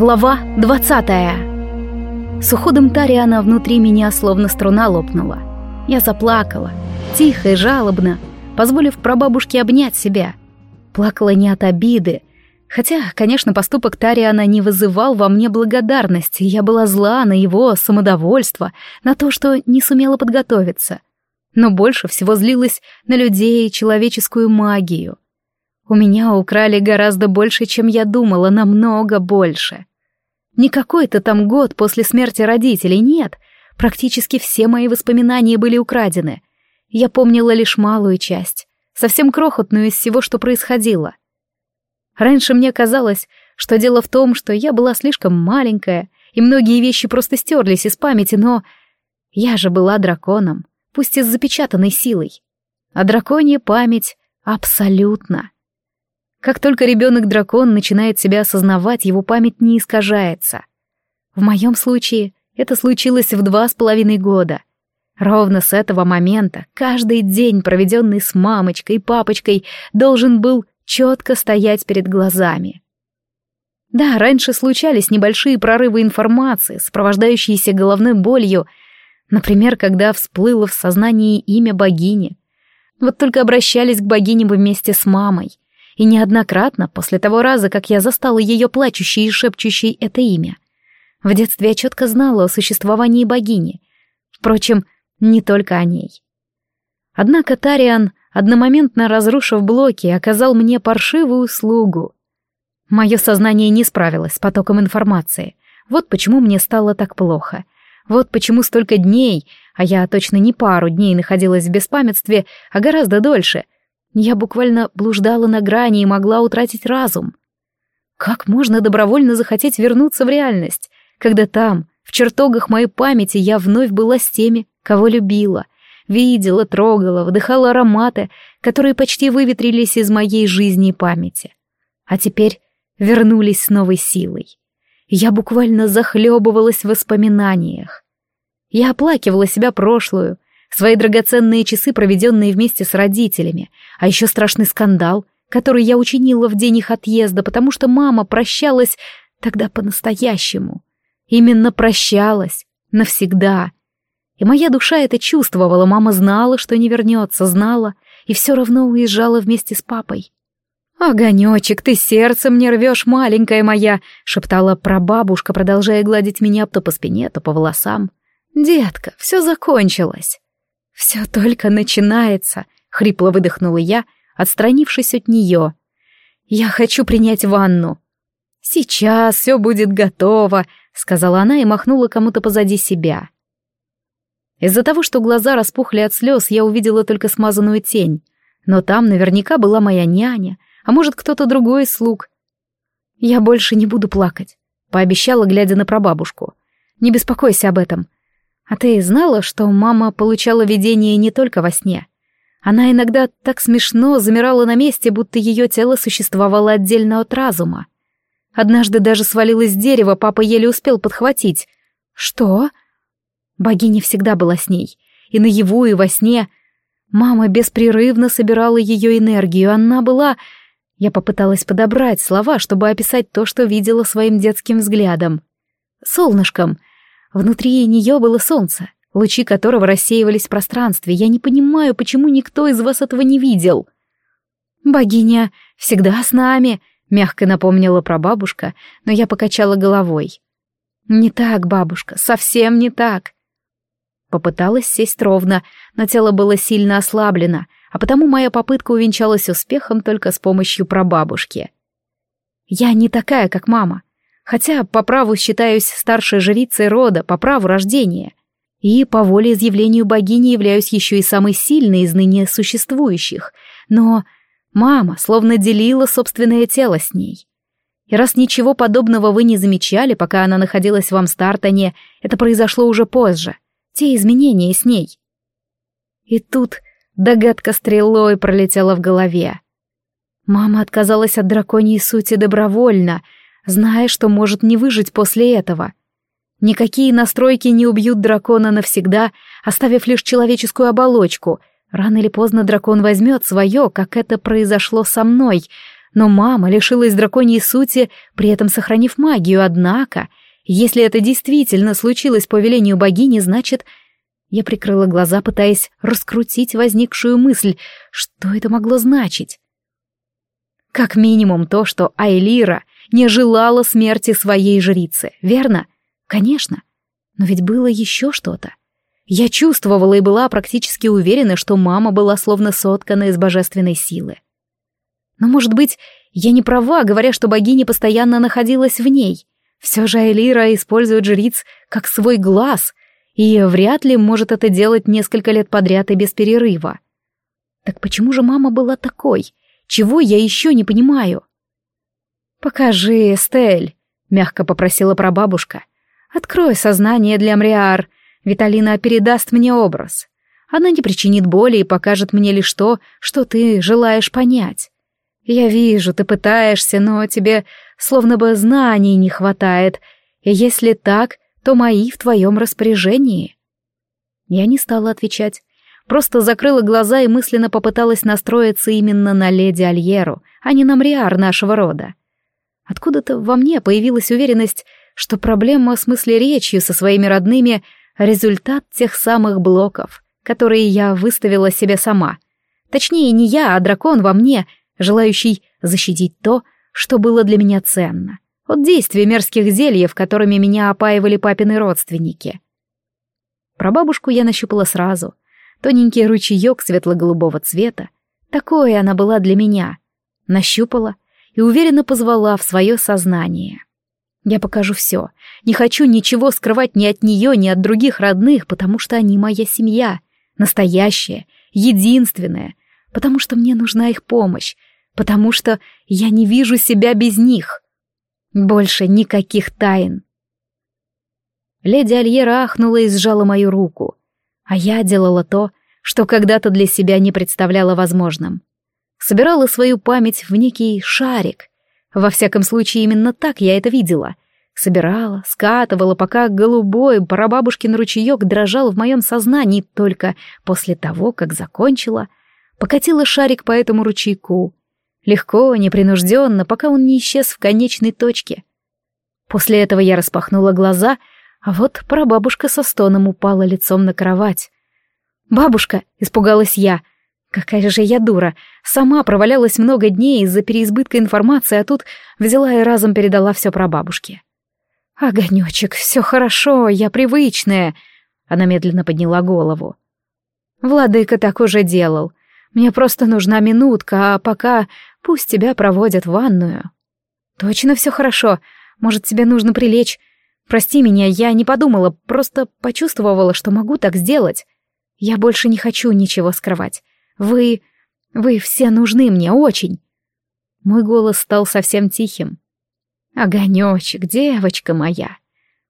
Глава двадцатая. С уходом Тариана внутри меня словно струна лопнула. Я заплакала, тихо и жалобно, позволив прабабушке обнять себя. Плакала не от обиды, хотя, конечно, поступок Тариана не вызывал во мне благодарности, я была зла на его самодовольство, на то, что не сумела подготовиться. Но больше всего злилась на людей и человеческую магию. У меня украли гораздо больше, чем я думала, намного больше. Не какой-то там год после смерти родителей, нет. Практически все мои воспоминания были украдены. Я помнила лишь малую часть, совсем крохотную из всего, что происходило. Раньше мне казалось, что дело в том, что я была слишком маленькая, и многие вещи просто стерлись из памяти, но я же была драконом, пусть и с запечатанной силой. А драконья память абсолютно. Как только ребенок-дракон начинает себя осознавать, его память не искажается. В моем случае это случилось в два с половиной года. Ровно с этого момента каждый день, проведенный с мамочкой и папочкой, должен был четко стоять перед глазами. Да, раньше случались небольшие прорывы информации, сопровождающиеся головной болью, например, когда всплыло в сознании имя богини. Вот только обращались к богине вместе с мамой — и неоднократно после того раза, как я застала ее плачущей и шепчущей это имя. В детстве я четко знала о существовании богини. Впрочем, не только о ней. Однако Тариан, одномоментно разрушив блоки, оказал мне паршивую услугу. Мое сознание не справилось с потоком информации. Вот почему мне стало так плохо. Вот почему столько дней, а я точно не пару дней находилась в беспамятстве, а гораздо дольше — я буквально блуждала на грани и могла утратить разум. Как можно добровольно захотеть вернуться в реальность, когда там, в чертогах моей памяти, я вновь была с теми, кого любила, видела, трогала, вдыхала ароматы, которые почти выветрились из моей жизни и памяти. А теперь вернулись с новой силой. Я буквально захлебывалась в воспоминаниях. Я оплакивала себя прошлую, свои драгоценные часы, проведенные вместе с родителями, а еще страшный скандал, который я учинила в день их отъезда, потому что мама прощалась тогда по-настоящему. Именно прощалась, навсегда. И моя душа это чувствовала, мама знала, что не вернется, знала, и все равно уезжала вместе с папой. «Огонечек, ты сердцем не рвешь, маленькая моя!» — шептала прабабушка, продолжая гладить меня то по спине, то по волосам. «Детка, все закончилось!» «Все только начинается», — хрипло выдохнула я, отстранившись от нее. «Я хочу принять ванну». «Сейчас все будет готово», — сказала она и махнула кому-то позади себя. Из-за того, что глаза распухли от слез, я увидела только смазанную тень. Но там наверняка была моя няня, а может, кто-то другой слуг. «Я больше не буду плакать», — пообещала, глядя на прабабушку. «Не беспокойся об этом. А ты знала, что мама получала видение не только во сне? Она иногда так смешно замирала на месте, будто ее тело существовало отдельно от разума. Однажды даже свалилась с дерева, папа еле успел подхватить. Что? Богиня всегда была с ней. И наяву, и во сне. Мама беспрерывно собирала ее энергию. Она была... Я попыталась подобрать слова, чтобы описать то, что видела своим детским взглядом. Солнышком — Внутри нее было солнце, лучи которого рассеивались в пространстве. Я не понимаю, почему никто из вас этого не видел. «Богиня всегда с нами», — мягко напомнила прабабушка, но я покачала головой. «Не так, бабушка, совсем не так». Попыталась сесть ровно, но тело было сильно ослаблено, а потому моя попытка увенчалась успехом только с помощью прабабушки. «Я не такая, как мама хотя по праву считаюсь старшей жрицей рода, по праву рождения. И по воле изъявлению богини являюсь еще и самой сильной из ныне существующих. Но мама словно делила собственное тело с ней. И раз ничего подобного вы не замечали, пока она находилась в Амстартоне, это произошло уже позже. Те изменения с ней. И тут догадка стрелой пролетела в голове. Мама отказалась от драконьей сути добровольно — зная, что может не выжить после этого. Никакие настройки не убьют дракона навсегда, оставив лишь человеческую оболочку. Рано или поздно дракон возьмет свое, как это произошло со мной. Но мама лишилась драконьей сути, при этом сохранив магию, однако, если это действительно случилось по велению богини, значит... Я прикрыла глаза, пытаясь раскрутить возникшую мысль, что это могло значить. Как минимум то, что Айлира не желала смерти своей жрицы, верно? Конечно. Но ведь было еще что-то. Я чувствовала и была практически уверена, что мама была словно соткана из божественной силы. Но, может быть, я не права, говоря, что богиня постоянно находилась в ней. Все же Элира использует жриц как свой глаз, и вряд ли может это делать несколько лет подряд и без перерыва. Так почему же мама была такой? Чего я еще не понимаю? «Покажи, Эстель», — мягко попросила прабабушка. «Открой сознание для Мриар. Виталина передаст мне образ. Она не причинит боли и покажет мне лишь то, что ты желаешь понять. Я вижу, ты пытаешься, но тебе словно бы знаний не хватает, и если так, то мои в твоем распоряжении». Я не стала отвечать, просто закрыла глаза и мысленно попыталась настроиться именно на леди Альеру, а не на Мриар нашего рода. Откуда-то во мне появилась уверенность, что проблема с мыслеречью со своими родными — результат тех самых блоков, которые я выставила себе сама. Точнее, не я, а дракон во мне, желающий защитить то, что было для меня ценно. От действия мерзких зельев, которыми меня опаивали папины родственники. Про бабушку я нащупала сразу. Тоненький ручеек светло-голубого цвета. Такое она была для меня. Нащупала и уверенно позвала в свое сознание. Я покажу все. Не хочу ничего скрывать ни от нее, ни от других родных, потому что они моя семья. Настоящая, единственная. Потому что мне нужна их помощь. Потому что я не вижу себя без них. Больше никаких тайн. Леди Альера ахнула и сжала мою руку. А я делала то, что когда-то для себя не представляла возможным собирала свою память в некий шарик. Во всяком случае, именно так я это видела. Собирала, скатывала, пока голубой прабабушкин ручеек дрожал в моем сознании только после того, как закончила, покатила шарик по этому ручейку. Легко, непринужденно, пока он не исчез в конечной точке. После этого я распахнула глаза, а вот прабабушка со стоном упала лицом на кровать. «Бабушка!» — испугалась я. Какая же я дура. Сама провалялась много дней из-за переизбытка информации, а тут взяла и разом передала все про бабушки. «Огонечек, все хорошо, я привычная», — она медленно подняла голову. «Владыка так уже делал. Мне просто нужна минутка, а пока пусть тебя проводят в ванную». «Точно все хорошо. Может, тебе нужно прилечь. Прости меня, я не подумала, просто почувствовала, что могу так сделать. Я больше не хочу ничего скрывать. Вы... вы все нужны мне очень. Мой голос стал совсем тихим. Огонечек, девочка моя.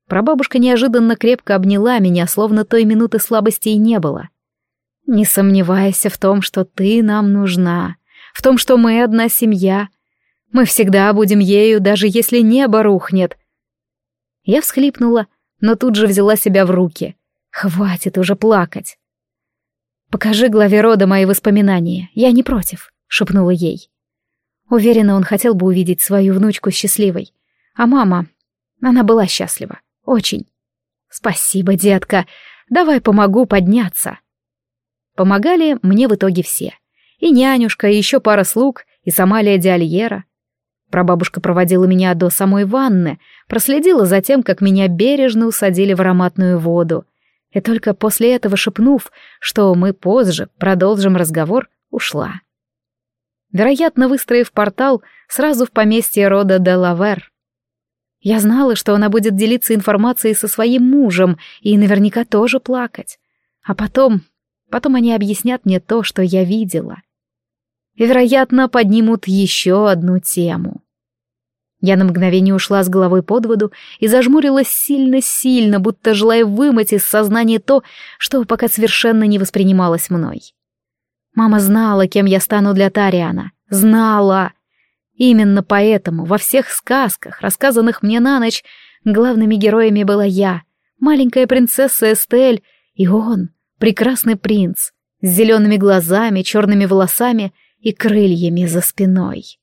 Прабабушка неожиданно крепко обняла меня, словно той минуты слабости и не было. Не сомневайся в том, что ты нам нужна, в том, что мы одна семья. Мы всегда будем ею, даже если небо рухнет. Я всхлипнула, но тут же взяла себя в руки. Хватит уже плакать. «Покажи главе рода мои воспоминания, я не против», — шепнула ей. Уверена, он хотел бы увидеть свою внучку счастливой. А мама, она была счастлива. Очень. «Спасибо, детка. Давай помогу подняться». Помогали мне в итоге все. И нянюшка, и еще пара слуг, и сама леди Альера. Прабабушка проводила меня до самой ванны, проследила за тем, как меня бережно усадили в ароматную воду, и только после этого шепнув, что мы позже продолжим разговор, ушла. Вероятно, выстроив портал сразу в поместье рода Делавер. Я знала, что она будет делиться информацией со своим мужем и наверняка тоже плакать. А потом... Потом они объяснят мне то, что я видела. И, вероятно, поднимут еще одну тему. Я на мгновение ушла с головой под воду и зажмурилась сильно-сильно, будто желая вымыть из сознания то, что пока совершенно не воспринималось мной. Мама знала, кем я стану для Тариана. Знала. Именно поэтому во всех сказках, рассказанных мне на ночь, главными героями была я, маленькая принцесса Эстель, и он, прекрасный принц, с зелеными глазами, черными волосами и крыльями за спиной.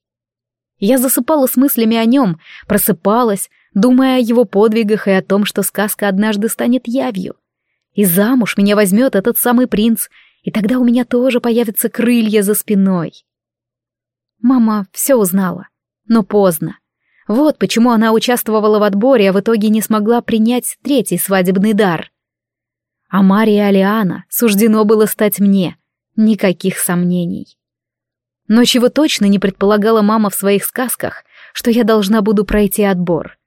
Я засыпала с мыслями о нем, просыпалась, думая о его подвигах и о том, что сказка однажды станет явью. И замуж меня возьмет этот самый принц, и тогда у меня тоже появятся крылья за спиной. Мама все узнала, но поздно. Вот почему она участвовала в отборе, а в итоге не смогла принять третий свадебный дар. А Мария Алиана суждено было стать мне. Никаких сомнений. Но чего точно не предполагала мама в своих сказках, что я должна буду пройти отбор.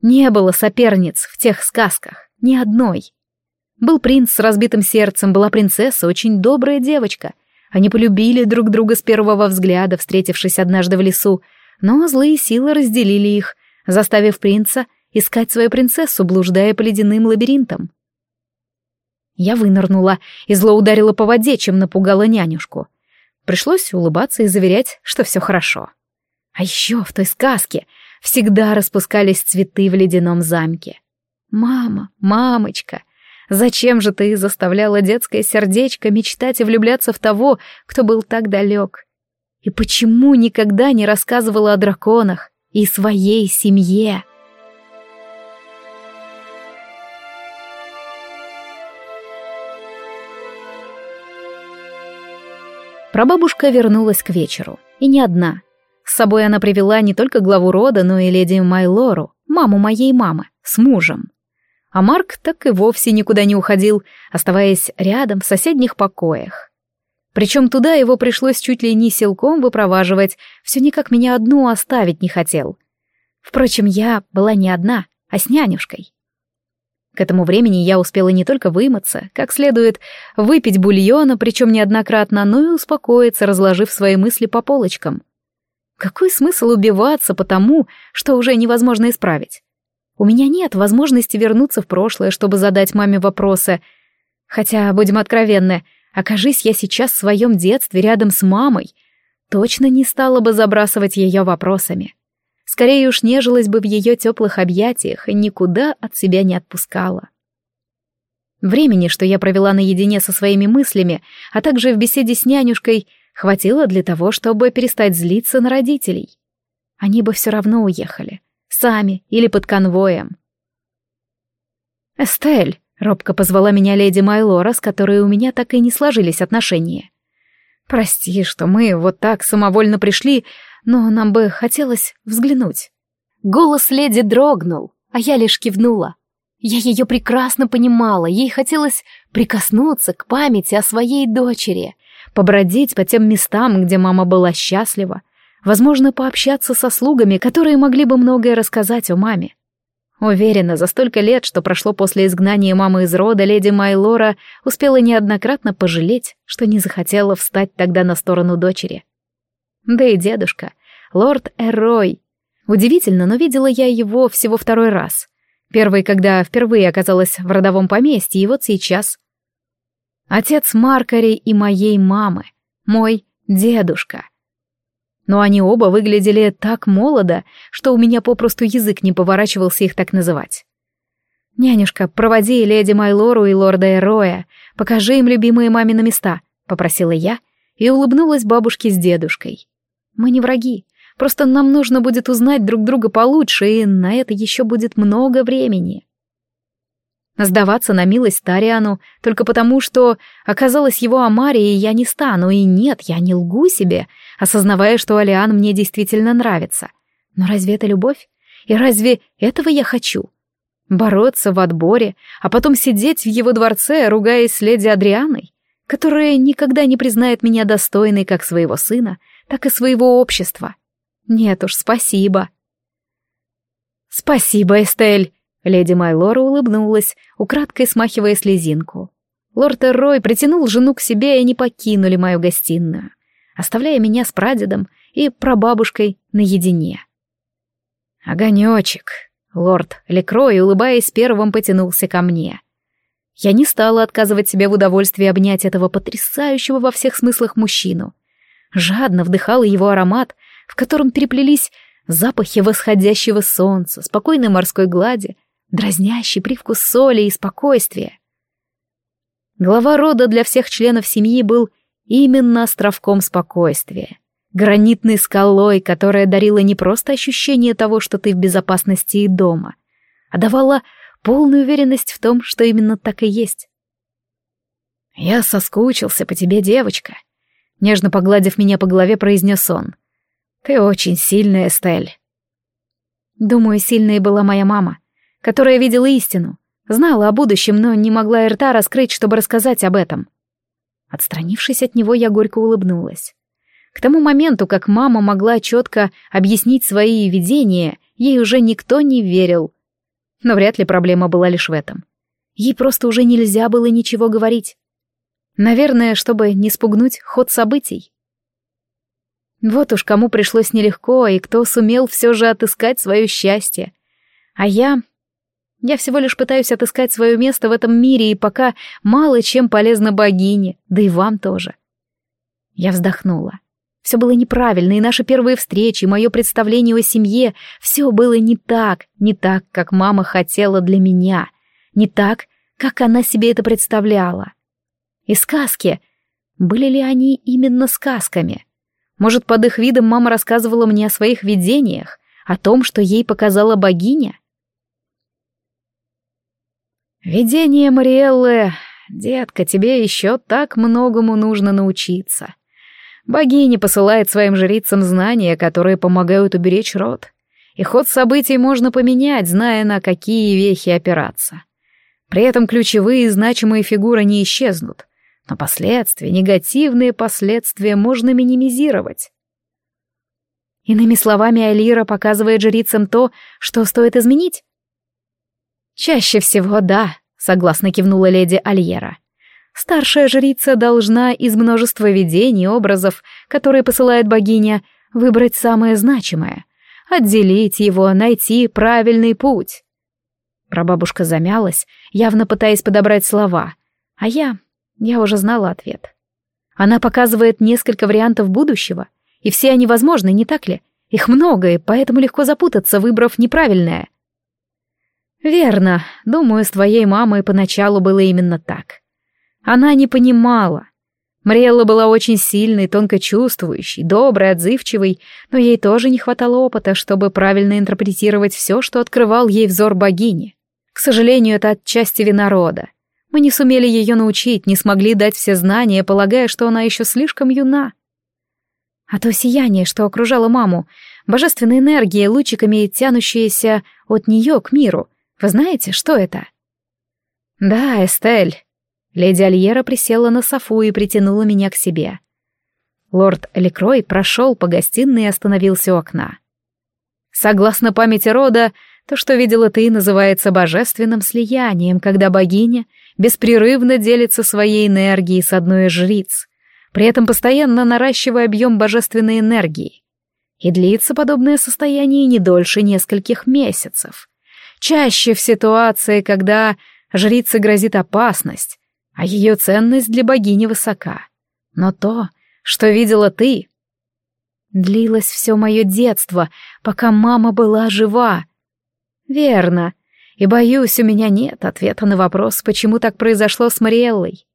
Не было соперниц в тех сказках, ни одной. Был принц с разбитым сердцем, была принцесса, очень добрая девочка. Они полюбили друг друга с первого взгляда, встретившись однажды в лесу, но злые силы разделили их, заставив принца искать свою принцессу, блуждая по ледяным лабиринтам. Я вынырнула и зло ударила по воде, чем напугала нянюшку. Пришлось улыбаться и заверять, что все хорошо. А еще в той сказке всегда распускались цветы в ледяном замке. «Мама, мамочка, зачем же ты заставляла детское сердечко мечтать и влюбляться в того, кто был так далек? И почему никогда не рассказывала о драконах и своей семье? Прабабушка вернулась к вечеру, и не одна. С собой она привела не только главу рода, но и леди Майлору, маму моей мамы, с мужем. А Марк так и вовсе никуда не уходил, оставаясь рядом в соседних покоях. Причем туда его пришлось чуть ли не силком выпроваживать, все никак меня одну оставить не хотел. Впрочем, я была не одна, а с нянюшкой. К этому времени я успела не только вымыться, как следует выпить бульона, причем неоднократно, но и успокоиться, разложив свои мысли по полочкам. Какой смысл убиваться по тому, что уже невозможно исправить? У меня нет возможности вернуться в прошлое, чтобы задать маме вопросы. Хотя, будем откровенны, Окажись я сейчас в своем детстве рядом с мамой, точно не стала бы забрасывать ее вопросами. Скорее уж нежилась бы в ее теплых объятиях и никуда от себя не отпускала. Времени, что я провела наедине со своими мыслями, а также в беседе с нянюшкой, хватило для того, чтобы перестать злиться на родителей. Они бы все равно уехали. Сами или под конвоем. «Эстель», Робко позвала меня леди Майлора, с которой у меня так и не сложились отношения. «Прости, что мы вот так самовольно пришли, но нам бы хотелось взглянуть». Голос леди дрогнул, а я лишь кивнула. Я ее прекрасно понимала, ей хотелось прикоснуться к памяти о своей дочери, побродить по тем местам, где мама была счастлива, возможно, пообщаться со слугами, которые могли бы многое рассказать о маме. Уверена, за столько лет, что прошло после изгнания мамы из рода, леди Майлора успела неоднократно пожалеть, что не захотела встать тогда на сторону дочери. Да и дедушка, лорд Эрой. Удивительно, но видела я его всего второй раз. Первый, когда впервые оказалась в родовом поместье, и вот сейчас. Отец Маркари и моей мамы. Мой дедушка — но они оба выглядели так молодо, что у меня попросту язык не поворачивался их так называть. «Нянюшка, проводи леди Майлору и лорда Эроя, покажи им любимые мамины места», — попросила я и улыбнулась бабушке с дедушкой. «Мы не враги, просто нам нужно будет узнать друг друга получше, и на это еще будет много времени». Сдаваться на милость Тариану только потому, что оказалась его Амарией, я не стану, и нет, я не лгу себе, осознавая, что Алиан мне действительно нравится. Но разве это любовь? И разве этого я хочу? Бороться в отборе, а потом сидеть в его дворце, ругаясь с леди Адрианой, которая никогда не признает меня достойной как своего сына, так и своего общества. Нет уж, спасибо. Спасибо, Эстель, Леди Майлора улыбнулась, украдкой смахивая слезинку. Лорд Эррой притянул жену к себе, и они покинули мою гостиную, оставляя меня с прадедом и прабабушкой наедине. «Огонечек!» Лорд Лекрой, улыбаясь первым, потянулся ко мне. Я не стала отказывать себе в удовольствии обнять этого потрясающего во всех смыслах мужчину. Жадно вдыхала его аромат, в котором переплелись запахи восходящего солнца, спокойной морской глади, дразнящий привкус соли и спокойствия. Глава рода для всех членов семьи был именно островком спокойствия, гранитной скалой, которая дарила не просто ощущение того, что ты в безопасности и дома, а давала полную уверенность в том, что именно так и есть. «Я соскучился по тебе, девочка», — нежно погладив меня по голове, произнес он. «Ты очень сильная, Эстель». Думаю, сильной была моя мама, которая видела истину, знала о будущем, но не могла и рта раскрыть, чтобы рассказать об этом. Отстранившись от него, я горько улыбнулась. К тому моменту, как мама могла четко объяснить свои видения, ей уже никто не верил. Но вряд ли проблема была лишь в этом. Ей просто уже нельзя было ничего говорить. Наверное, чтобы не спугнуть ход событий. Вот уж кому пришлось нелегко, и кто сумел все же отыскать свое счастье. А я... Я всего лишь пытаюсь отыскать свое место в этом мире, и пока мало чем полезно богине, да и вам тоже. Я вздохнула. Все было неправильно, и наши первые встречи, и мое представление о семье, все было не так, не так, как мама хотела для меня, не так, как она себе это представляла. И сказки, были ли они именно сказками? Может, под их видом мама рассказывала мне о своих видениях, о том, что ей показала богиня? «Видение Мариэллы, детка, тебе еще так многому нужно научиться», Богиня посылает своим жрицам знания, которые помогают уберечь род. И ход событий можно поменять, зная, на какие вехи опираться. При этом ключевые и значимые фигуры не исчезнут, но последствия, негативные последствия можно минимизировать. Иными словами, Алира показывает жрицам то, что стоит изменить? Чаще всего да, согласно кивнула леди Альера. Старшая жрица должна из множества видений, образов, которые посылает богиня, выбрать самое значимое, отделить его, найти правильный путь. Прабабушка замялась, явно пытаясь подобрать слова, а я... я уже знала ответ. Она показывает несколько вариантов будущего, и все они возможны, не так ли? Их много, и поэтому легко запутаться, выбрав неправильное. Верно, думаю, с твоей мамой поначалу было именно так. Она не понимала. Мариэлла была очень сильной, тонко чувствующей, доброй, отзывчивой, но ей тоже не хватало опыта, чтобы правильно интерпретировать все, что открывал ей взор богини. К сожалению, это отчасти вина рода. Мы не сумели ее научить, не смогли дать все знания, полагая, что она еще слишком юна. А то сияние, что окружало маму, божественная энергия, лучиками тянущаяся от нее к миру, вы знаете, что это? Да, Эстель, Леди Альера присела на софу и притянула меня к себе. Лорд Лекрой прошел по гостиной и остановился у окна. Согласно памяти рода, то, что видела ты, называется божественным слиянием, когда богиня беспрерывно делится своей энергией с одной из жриц, при этом постоянно наращивая объем божественной энергии. И длится подобное состояние не дольше нескольких месяцев. Чаще в ситуации, когда жрице грозит опасность, а ее ценность для богини высока. Но то, что видела ты... Длилось все мое детство, пока мама была жива. Верно. И, боюсь, у меня нет ответа на вопрос, почему так произошло с Мариэллой.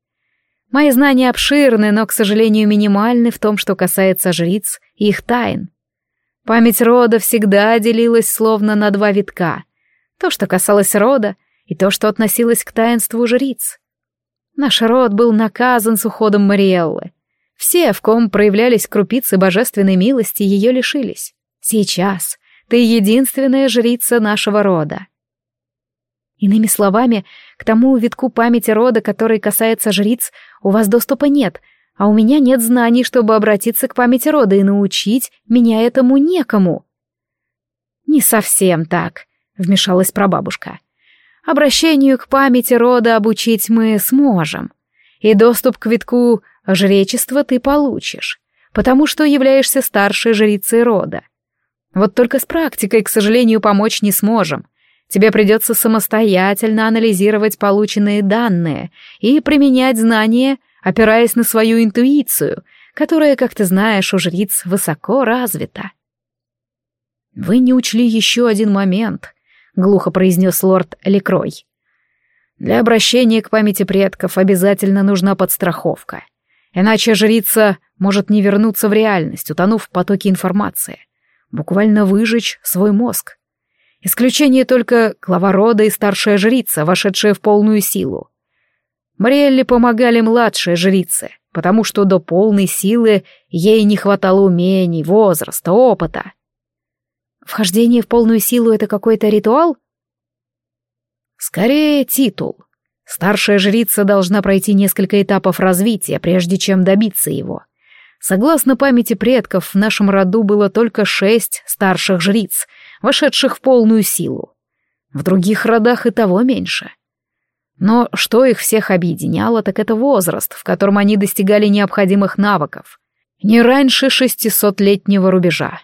Мои знания обширны, но, к сожалению, минимальны в том, что касается жриц и их тайн. Память рода всегда делилась словно на два витка. То, что касалось рода, и то, что относилось к таинству жриц. Наш род был наказан с уходом Мариэллы. Все, в ком проявлялись крупицы божественной милости, ее лишились. Сейчас ты единственная жрица нашего рода. Иными словами, к тому витку памяти рода, который касается жриц, у вас доступа нет, а у меня нет знаний, чтобы обратиться к памяти рода и научить меня этому некому. Не совсем так, вмешалась прабабушка. Обращению к памяти рода обучить мы сможем. И доступ к витку жречества ты получишь, потому что являешься старшей жрицей рода. Вот только с практикой, к сожалению, помочь не сможем. Тебе придется самостоятельно анализировать полученные данные и применять знания, опираясь на свою интуицию, которая, как ты знаешь, у жриц высоко развита. Вы не учли еще один момент —— глухо произнес лорд Лекрой. «Для обращения к памяти предков обязательно нужна подстраховка. Иначе жрица может не вернуться в реальность, утонув в потоке информации. Буквально выжечь свой мозг. Исключение только глава рода и старшая жрица, вошедшая в полную силу. Мариэлле помогали младшие жрицы, потому что до полной силы ей не хватало умений, возраста, опыта. Вхождение в полную силу — это какой-то ритуал? Скорее, титул. Старшая жрица должна пройти несколько этапов развития, прежде чем добиться его. Согласно памяти предков, в нашем роду было только шесть старших жриц, вошедших в полную силу. В других родах и того меньше. Но что их всех объединяло, так это возраст, в котором они достигали необходимых навыков. Не раньше шестисотлетнего рубежа.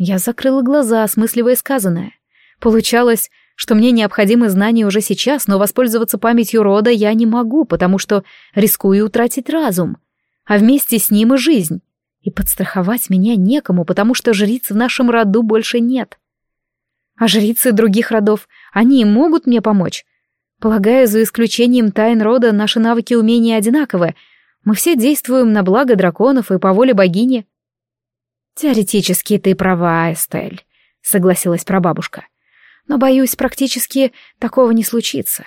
Я закрыла глаза, осмысливая сказанное. Получалось, что мне необходимы знания уже сейчас, но воспользоваться памятью рода я не могу, потому что рискую утратить разум, а вместе с ним и жизнь. И подстраховать меня некому, потому что жриц в нашем роду больше нет. А жрицы других родов, они могут мне помочь? Полагаю, за исключением тайн рода, наши навыки и умения одинаковы. Мы все действуем на благо драконов и по воле богини. Теоретически ты права, Эстель, согласилась прабабушка. — но, боюсь, практически такого не случится.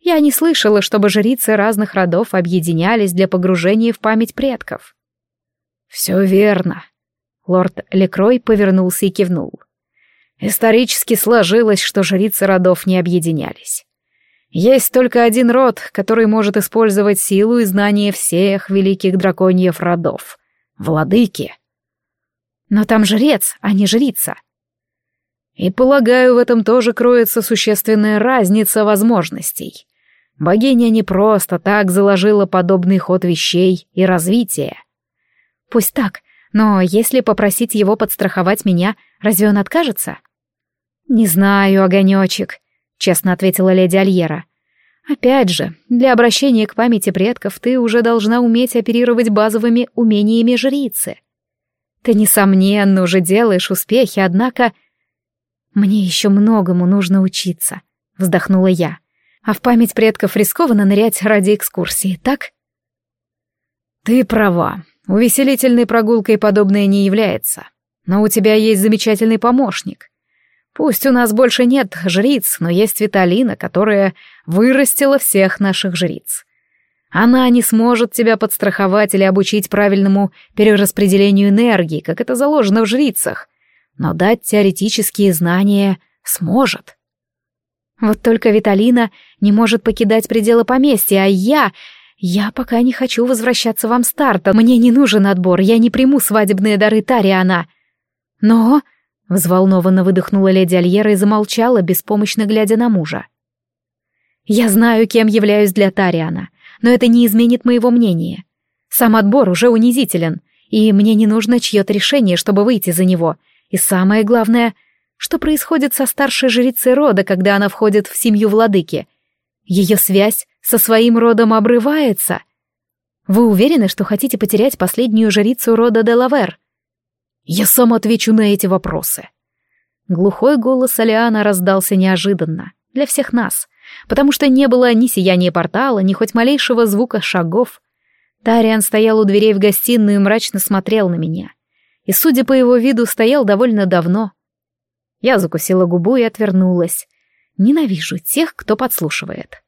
Я не слышала, чтобы жрицы разных родов объединялись для погружения в память предков. «Все верно», — лорд Лекрой повернулся и кивнул. «Исторически сложилось, что жрицы родов не объединялись. Есть только один род, который может использовать силу и знания всех великих драконьев родов — владыки». «Но там жрец, а не жрица», и, полагаю, в этом тоже кроется существенная разница возможностей. Богиня не просто так заложила подобный ход вещей и развития. Пусть так, но если попросить его подстраховать меня, разве он откажется? Не знаю, огонечек, честно ответила леди Альера. Опять же, для обращения к памяти предков ты уже должна уметь оперировать базовыми умениями жрицы. Ты, несомненно, уже делаешь успехи, однако «Мне еще многому нужно учиться», — вздохнула я. «А в память предков рискованно нырять ради экскурсии, так?» «Ты права. Увеселительной прогулкой подобное не является. Но у тебя есть замечательный помощник. Пусть у нас больше нет жриц, но есть Виталина, которая вырастила всех наших жриц. Она не сможет тебя подстраховать или обучить правильному перераспределению энергии, как это заложено в жрицах, но дать теоретические знания сможет. Вот только Виталина не может покидать пределы поместья, а я... Я пока не хочу возвращаться в Амстарт, мне не нужен отбор, я не приму свадебные дары Тариана. Но... Взволнованно выдохнула леди Альера и замолчала, беспомощно глядя на мужа. «Я знаю, кем являюсь для Тариана, но это не изменит моего мнения. Сам отбор уже унизителен, и мне не нужно чье-то решение, чтобы выйти за него. И самое главное, что происходит со старшей жрицей рода, когда она входит в семью владыки? Ее связь со своим родом обрывается. Вы уверены, что хотите потерять последнюю жрицу рода Делавер? Я сам отвечу на эти вопросы. Глухой голос Алиана раздался неожиданно, для всех нас, потому что не было ни сияния портала, ни хоть малейшего звука шагов. Тариан стоял у дверей в гостиную и мрачно смотрел на меня и, судя по его виду, стоял довольно давно. Я закусила губу и отвернулась. Ненавижу тех, кто подслушивает.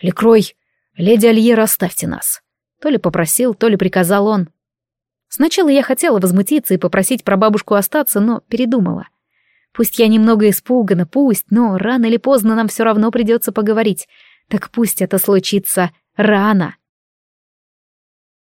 «Лекрой, леди Альера, оставьте нас!» То ли попросил, то ли приказал он. Сначала я хотела возмутиться и попросить про бабушку остаться, но передумала. Пусть я немного испугана, пусть, но рано или поздно нам все равно придется поговорить. Так пусть это случится рано.